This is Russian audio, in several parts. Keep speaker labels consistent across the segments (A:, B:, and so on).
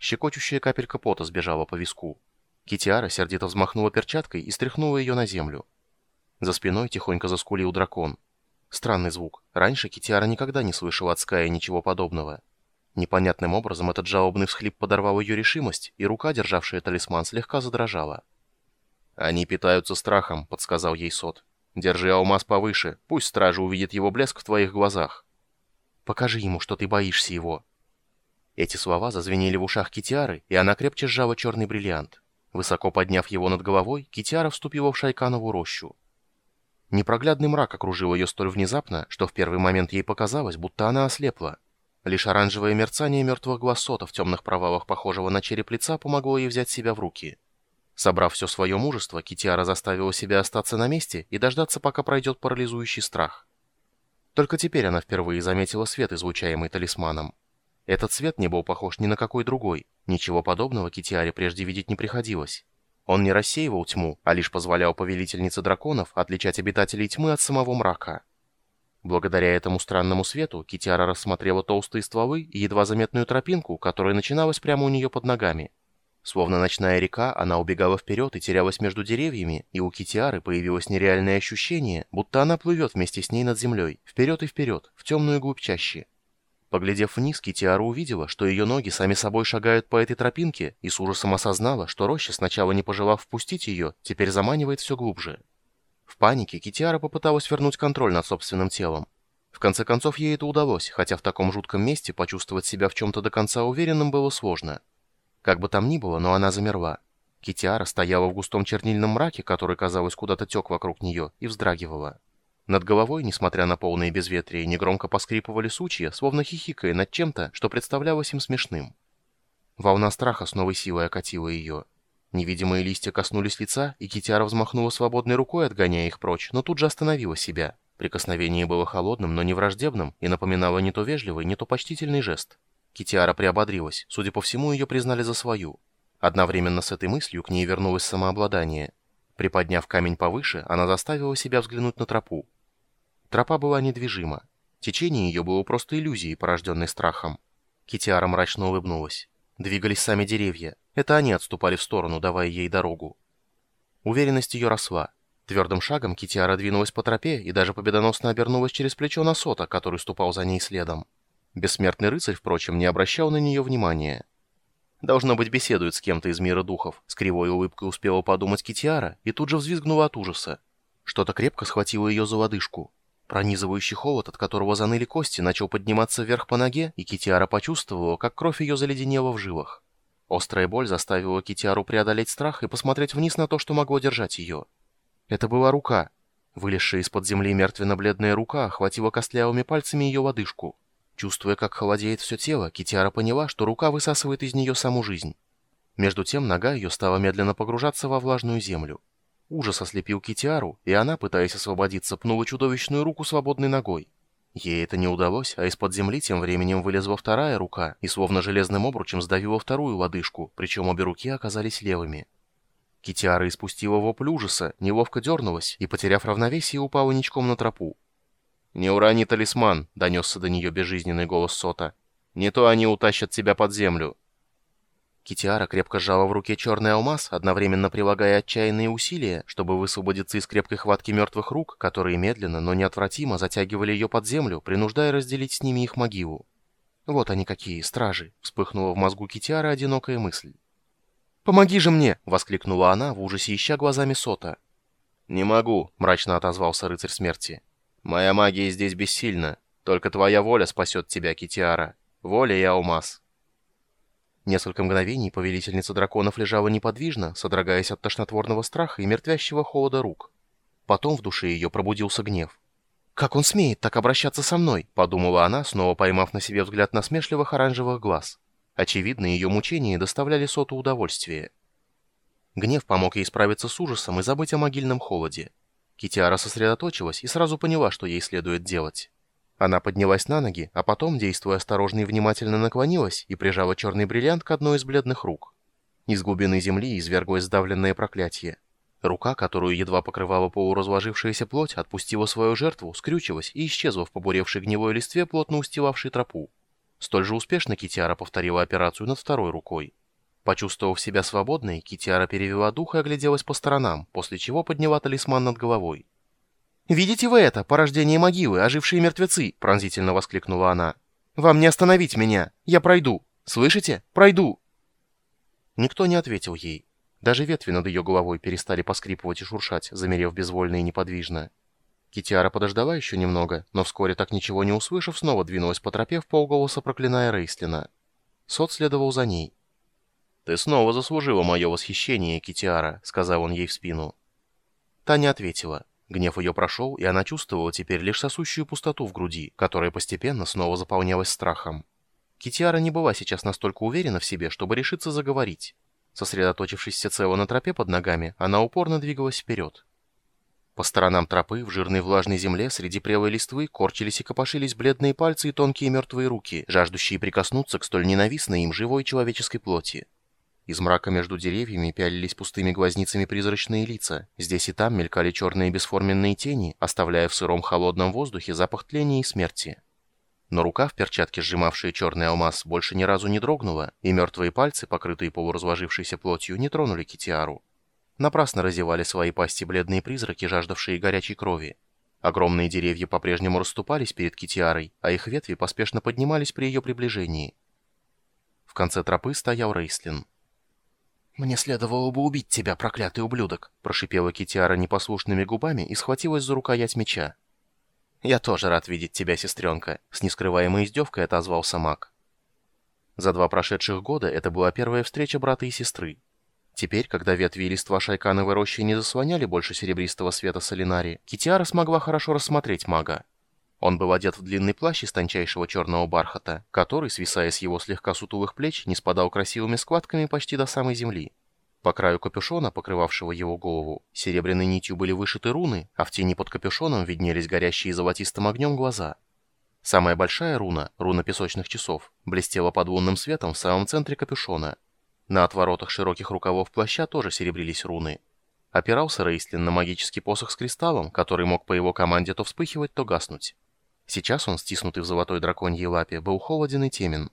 A: Щекочущая капелька пота сбежала по виску. Китиара сердито взмахнула перчаткой и стряхнула ее на землю. За спиной тихонько заскулил дракон. Странный звук. Раньше Китиара никогда не слышала от Ская ничего подобного. Непонятным образом этот жалобный всхлип подорвал ее решимость, и рука, державшая талисман, слегка задрожала. «Они питаются страхом», — подсказал ей Сот. «Держи алмаз повыше, пусть стража увидит его блеск в твоих глазах». «Покажи ему, что ты боишься его». Эти слова зазвенели в ушах Китиары, и она крепче сжала черный бриллиант. Высоко подняв его над головой, Китиара вступила в Шайканову рощу. Непроглядный мрак окружил ее столь внезапно, что в первый момент ей показалось, будто она ослепла. Лишь оранжевое мерцание мертвых глаз сота в темных провалах похожего на череп лица помогло ей взять себя в руки. Собрав все свое мужество, Китиара заставила себя остаться на месте и дождаться, пока пройдет парализующий страх. Только теперь она впервые заметила свет, излучаемый талисманом. Этот свет не был похож ни на какой другой. Ничего подобного Китиаре прежде видеть не приходилось. Он не рассеивал тьму, а лишь позволял повелительнице драконов отличать обитателей тьмы от самого мрака. Благодаря этому странному свету Китиара рассмотрела толстые стволы и едва заметную тропинку, которая начиналась прямо у нее под ногами. Словно ночная река, она убегала вперед и терялась между деревьями, и у Китиары появилось нереальное ощущение, будто она плывет вместе с ней над землей, вперед и вперед, в темную глубь чащи. Поглядев вниз, Китиара увидела, что ее ноги сами собой шагают по этой тропинке, и с ужасом осознала, что роща, сначала не пожелав впустить ее, теперь заманивает все глубже. В панике Китиара попыталась вернуть контроль над собственным телом. В конце концов, ей это удалось, хотя в таком жутком месте почувствовать себя в чем-то до конца уверенным было сложно. Как бы там ни было, но она замерла. Китиара стояла в густом чернильном мраке, который, казалось, куда-то тек вокруг нее, и вздрагивала. Над головой, несмотря на полные безветрие, негромко поскрипывали сучья, словно хихикая над чем-то, что представлялось им смешным. Волна страха с новой силой окатила ее. Невидимые листья коснулись лица, и Китяра взмахнула свободной рукой, отгоняя их прочь, но тут же остановила себя. Прикосновение было холодным, но не враждебным, и напоминало не то вежливый, не то почтительный жест. Китиара приободрилась, судя по всему, ее признали за свою. Одновременно с этой мыслью к ней вернулось самообладание. Приподняв камень повыше, она заставила себя взглянуть на тропу. Тропа была недвижима. Течение ее было просто иллюзией, порожденной страхом. Китиара мрачно улыбнулась. Двигались сами деревья. Это они отступали в сторону, давая ей дорогу. Уверенность ее росла. Твердым шагом Китиара двинулась по тропе и даже победоносно обернулась через плечо на сота, который ступал за ней следом. Бессмертный рыцарь, впрочем, не обращал на нее внимания. Должно быть, беседует с кем-то из мира духов. С кривой улыбкой успела подумать Китиара и тут же взвизгнула от ужаса. Что-то крепко схватило ее за лодыжку. Пронизывающий холод, от которого заныли кости, начал подниматься вверх по ноге, и Китиара почувствовала, как кровь ее заледенела в жилах. Острая боль заставила Китиару преодолеть страх и посмотреть вниз на то, что могло держать ее. Это была рука. Вылезшая из-под земли мертвенно-бледная рука охватила костлявыми пальцами ее лодыжку. Чувствуя, как холодеет все тело, Китиара поняла, что рука высасывает из нее саму жизнь. Между тем нога ее стала медленно погружаться во влажную землю. Ужас ослепил Китиару, и она, пытаясь освободиться, пнула чудовищную руку свободной ногой. Ей это не удалось, а из-под земли тем временем вылезла вторая рука и словно железным обручем сдавила вторую лодыжку, причем обе руки оказались левыми. Китиара испустила вопль ужаса, неловко дернулась и, потеряв равновесие, упала ничком на тропу. «Не урони талисман!» — донесся до нее безжизненный голос Сота. «Не то они утащат тебя под землю!» Китиара крепко сжала в руке черный алмаз, одновременно прилагая отчаянные усилия, чтобы высвободиться из крепкой хватки мертвых рук, которые медленно, но неотвратимо затягивали ее под землю, принуждая разделить с ними их могилу. «Вот они какие, стражи!» — вспыхнула в мозгу Китиара одинокая мысль. «Помоги же мне!» — воскликнула она, в ужасе ища глазами Сота. «Не могу!» — мрачно отозвался рыцарь смерти. «Моя магия здесь бессильна. Только твоя воля спасет тебя, Китиара. Воля и алмаз». Несколько мгновений повелительница драконов лежала неподвижно, содрогаясь от тошнотворного страха и мертвящего холода рук. Потом в душе ее пробудился гнев. «Как он смеет так обращаться со мной?» — подумала она, снова поймав на себе взгляд насмешливых оранжевых глаз. Очевидно, ее мучения доставляли соту удовольствия. Гнев помог ей справиться с ужасом и забыть о могильном холоде. Китиара сосредоточилась и сразу поняла, что ей следует делать. Она поднялась на ноги, а потом, действуя осторожно и внимательно, наклонилась и прижала черный бриллиант к одной из бледных рук. Из глубины земли изверглось сдавленное проклятие. Рука, которую едва покрывала полуразложившаяся плоть, отпустила свою жертву, скрючилась и исчезла в побуревшей гнилой листве, плотно устилавшей тропу. Столь же успешно Китиара повторила операцию над второй рукой. Почувствовав себя свободной, Китиара перевела дух и огляделась по сторонам, после чего подняла талисман над головой. «Видите вы это, порождение могилы, ожившие мертвецы!» — пронзительно воскликнула она. «Вам не остановить меня! Я пройду! Слышите? Пройду!» Никто не ответил ей. Даже ветви над ее головой перестали поскрипывать и шуршать, замерев безвольно и неподвижно. Китиара подождала еще немного, но вскоре, так ничего не услышав, снова двинулась по тропе в полголоса, проклиная Рейслина. Сот следовал за ней. «Ты снова заслужила мое восхищение, Китиара», — сказал он ей в спину. Та не ответила. Гнев ее прошел, и она чувствовала теперь лишь сосущую пустоту в груди, которая постепенно снова заполнялась страхом. Китиара не была сейчас настолько уверена в себе, чтобы решиться заговорить. Сосредоточившись всецело на тропе под ногами, она упорно двигалась вперед. По сторонам тропы, в жирной влажной земле, среди прелой листвы, корчились и копошились бледные пальцы и тонкие мертвые руки, жаждущие прикоснуться к столь ненавистной им живой человеческой плоти. Из мрака между деревьями пялились пустыми глазницами призрачные лица. Здесь и там мелькали черные бесформенные тени, оставляя в сыром холодном воздухе запах тления и смерти. Но рука в перчатке, сжимавшая черный алмаз, больше ни разу не дрогнула, и мертвые пальцы, покрытые полуразложившейся плотью, не тронули Китиару. Напрасно разевали свои пасти бледные призраки, жаждавшие горячей крови. Огромные деревья по-прежнему расступались перед Китиарой, а их ветви поспешно поднимались при ее приближении. В конце тропы стоял Рейслин. «Мне следовало бы убить тебя, проклятый ублюдок!» прошипела Китиара непослушными губами и схватилась за рукоять меча. «Я тоже рад видеть тебя, сестренка», — с нескрываемой издевкой отозвался маг. За два прошедших года это была первая встреча брата и сестры. Теперь, когда ветви и листва шайкановой рощи не заслоняли больше серебристого света солинари, Китиара смогла хорошо рассмотреть мага. Он был одет в длинный плащ из тончайшего черного бархата, который, свисая с его слегка сутулых плеч, не спадал красивыми складками почти до самой земли. По краю капюшона, покрывавшего его голову, серебряной нитью были вышиты руны, а в тени под капюшоном виднелись горящие золотистым огнем глаза. Самая большая руна, руна песочных часов, блестела под лунным светом в самом центре капюшона. На отворотах широких рукавов плаща тоже серебрились руны. Опирался Рейслин на магический посох с кристаллом, который мог по его команде то вспыхивать, то гаснуть. Сейчас он, стиснутый в золотой драконьей лапе, был холоден и темен.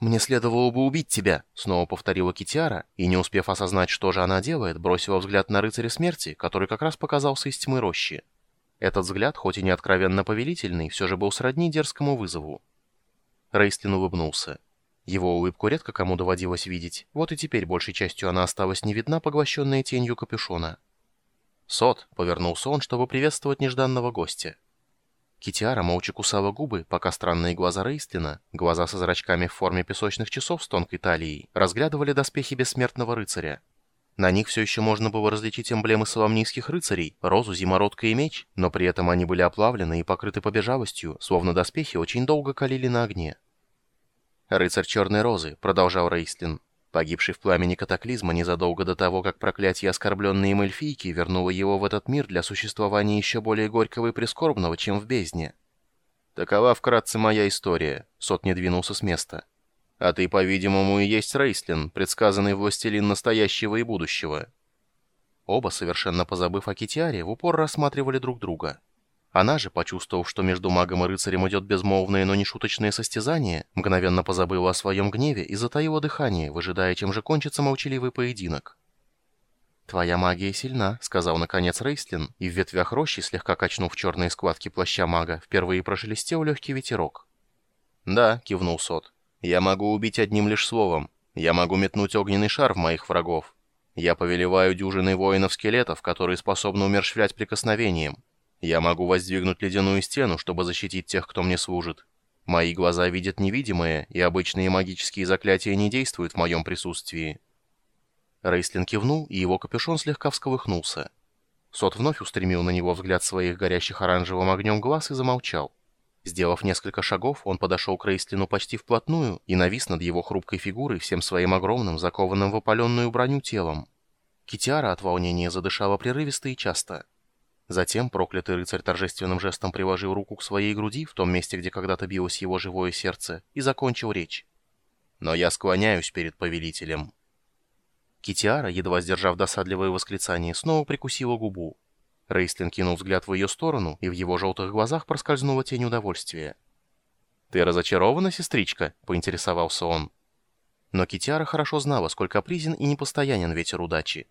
A: «Мне следовало бы убить тебя», — снова повторила Китиара, и, не успев осознать, что же она делает, бросила взгляд на рыцаря смерти, который как раз показался из тьмы рощи. Этот взгляд, хоть и не откровенно повелительный, все же был сродни дерзкому вызову. Рейстлин улыбнулся. Его улыбку редко кому доводилось видеть, вот и теперь большей частью она осталась не видна, поглощенная тенью капюшона. «Сот», — повернулся он, чтобы приветствовать нежданного гостя. Китиара молча кусала губы, пока странные глаза Рейстлина, глаза со зрачками в форме песочных часов с тонкой талией, разглядывали доспехи бессмертного рыцаря. На них все еще можно было различить эмблемы соломнийских рыцарей, розу, зимородка и меч, но при этом они были оплавлены и покрыты побежавостью, словно доспехи очень долго калили на огне. «Рыцарь Черной Розы», — продолжал Рейстлин, погибший в пламени катаклизма незадолго до того, как проклятие оскорбленной им эльфийки вернуло его в этот мир для существования еще более горького и прискорбного, чем в бездне. Такова вкратце моя история. Сот не двинулся с места. А ты, по-видимому, и есть Рейслин, предсказанный властелин настоящего и будущего. Оба, совершенно позабыв о Китиаре, в упор рассматривали друг друга. Она же, почувствовав, что между магом и рыцарем идет безмолвное, но не шуточное состязание, мгновенно позабыла о своем гневе и затаила дыхание, выжидая, чем же кончится молчаливый поединок. «Твоя магия сильна», — сказал наконец Рейслин, и в ветвях рощи, слегка качнув черные складки плаща мага, впервые прошелестел легкий ветерок. «Да», — кивнул Сот, — «я могу убить одним лишь словом. Я могу метнуть огненный шар в моих врагов. Я повелеваю дюжиной воинов-скелетов, которые способны умершвлять прикосновением. Я могу воздвигнуть ледяную стену, чтобы защитить тех, кто мне служит. Мои глаза видят невидимое, и обычные магические заклятия не действуют в моем присутствии». Рейслин кивнул, и его капюшон слегка всколыхнулся. Сот вновь устремил на него взгляд своих горящих оранжевым огнем глаз и замолчал. Сделав несколько шагов, он подошел к Рейслину почти вплотную и навис над его хрупкой фигурой всем своим огромным, закованным в опаленную броню телом. Китиара от волнения задышала прерывисто и часто. Затем проклятый рыцарь торжественным жестом приложил руку к своей груди, в том месте, где когда-то билось его живое сердце, и закончил речь. «Но я склоняюсь перед повелителем». Китиара, едва сдержав досадливое восклицание, снова прикусила губу. Рейстлин кинул взгляд в ее сторону, и в его желтых глазах проскользнула тень удовольствия. «Ты разочарована, сестричка?» — поинтересовался он. Но Китиара хорошо знала, сколько призен и непостоянен ветер удачи.